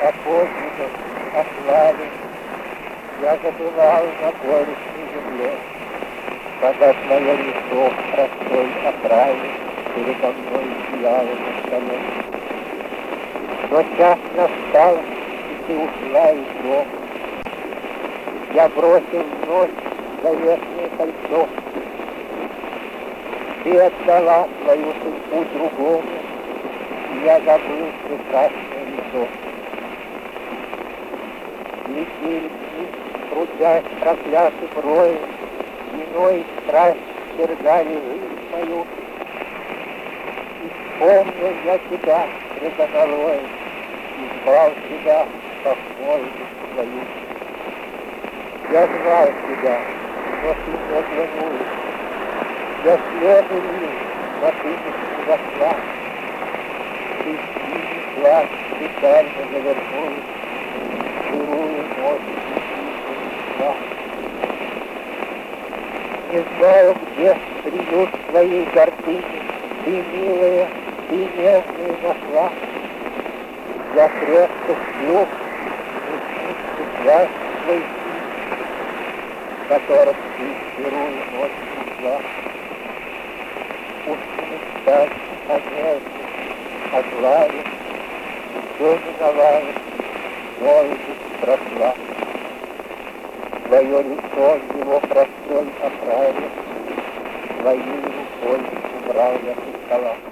подвигов, о. Я забывал на горестной земле, когда твое лицо в простой оправе передо мной сияло на столе. Но час настал, и ты ушла из дома. Я бросил вновь заветное кольцо. Ты отдала свою судьбу другому, и я забыл прекрасное лицо. Дни, крутясь проклятый брой, Виной страсть терзали жизнь мою. И вспомнил я тебя, средоголой, И звал тебя, как молодость свою. Я звал тебя, но ты не оглянулась. Я слезы лил, но ты не зашла. Ты синий глаз печально завернулась, Сырую ночь несла. Не знаю, где приют твоей гордыни, Ты, милая, ты нежная нашла. Я крепко сплю, и глаз твой которых ты сырую ночь несла. Пусть мечтать о нежности, о славе, все миновало, молодость прошла. Твое лицо его простой оправе, Своей рукой убрал я со стола.